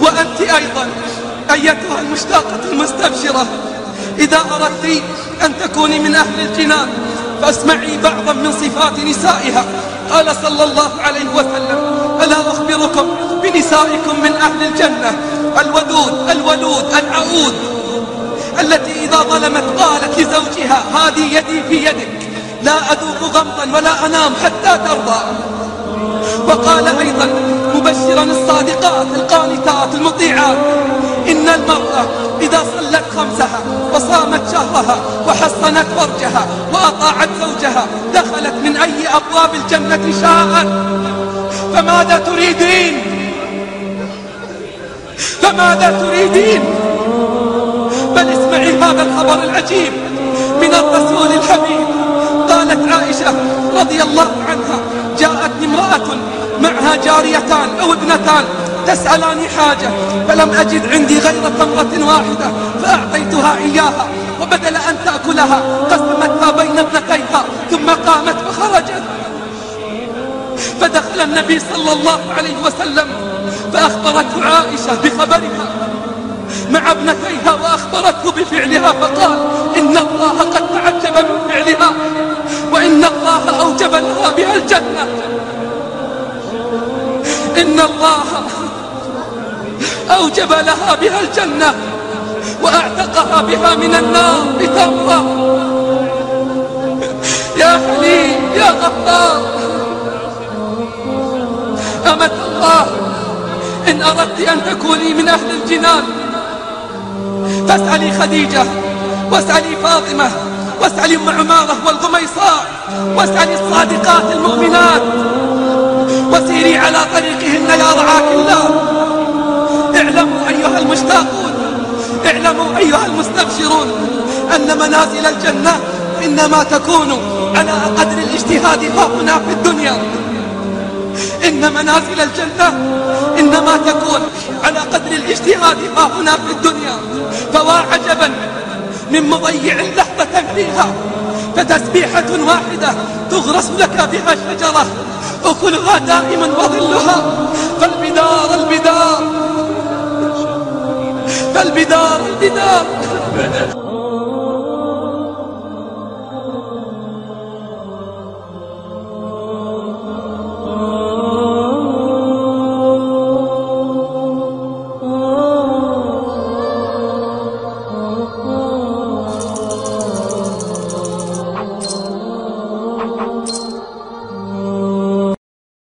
وأنت أيضا أيتها المشتاقة المستبشرة. إذا أردت أن تكوني من أهل الجنان فاسمعي بعضا من صفات نسائها. قال صلى الله عليه وسلم ألا أخبركم بنسائكم من أهل الجنة؟ الودود الولود العود التي إذا ظلمت قالت لزوجها هذه يدي في يدك. لا أذوق غمضا ولا أنام حتى ترضى. وقال أيضا مبشرا الصادقات القانتات المطيعات إن المرأة إذا صلت خمسها وصامت شهرها وحصنت فرجها وأطاعت زوجها دخلت من أي أبواب الجنة شاءت فماذا تريدين؟ فماذا تريدين؟ بل اسمعي هذا الخبر العجيب من الرسول الحبيب. قالت عائشة رضي الله معها جاريتان أو ابنتان تسألاني حاجة فلم أجد عندي غير تمرة واحدة فأعطيتها إياها وبدل أن تأكلها قسمتها بين ابنتيها ثم قامت فخرجت فدخل النبي صلى الله عليه وسلم فأخبرته عائشة بخبرها مع ابنتيها وأخبرته بفعلها فقال إن الله قد تعجب من فعلها وإن الله أوجب لها بها الجنة. إن الله أوجب لها بها الجنة وأعتقها بها من النار بتمرة يا حليم يا غفار. أمة الله إن أردت أن تكوني من أهل الجنان فاسألي خديجة واسألي فاطمة واسألي أم عمارة والغميصاء واسألي الصادقات المؤمنات وسيري على طريقهن رعاك الله اعلموا أيها المشتاقون اعلموا أيها المستبشرون أن منازل الجنة إنما تكون على قدر الاجتهاد هنا في الدنيا. إن منازل الجنة إنما تكون على قدر الاجتهاد هنا في الدنيا. فوا عجبا من مضيع لحظة فيها. فتسبيحة واحدة تغرس لك بها شجرة أكلها دائما وظلها فالبدار البدار. فالبدار البدار.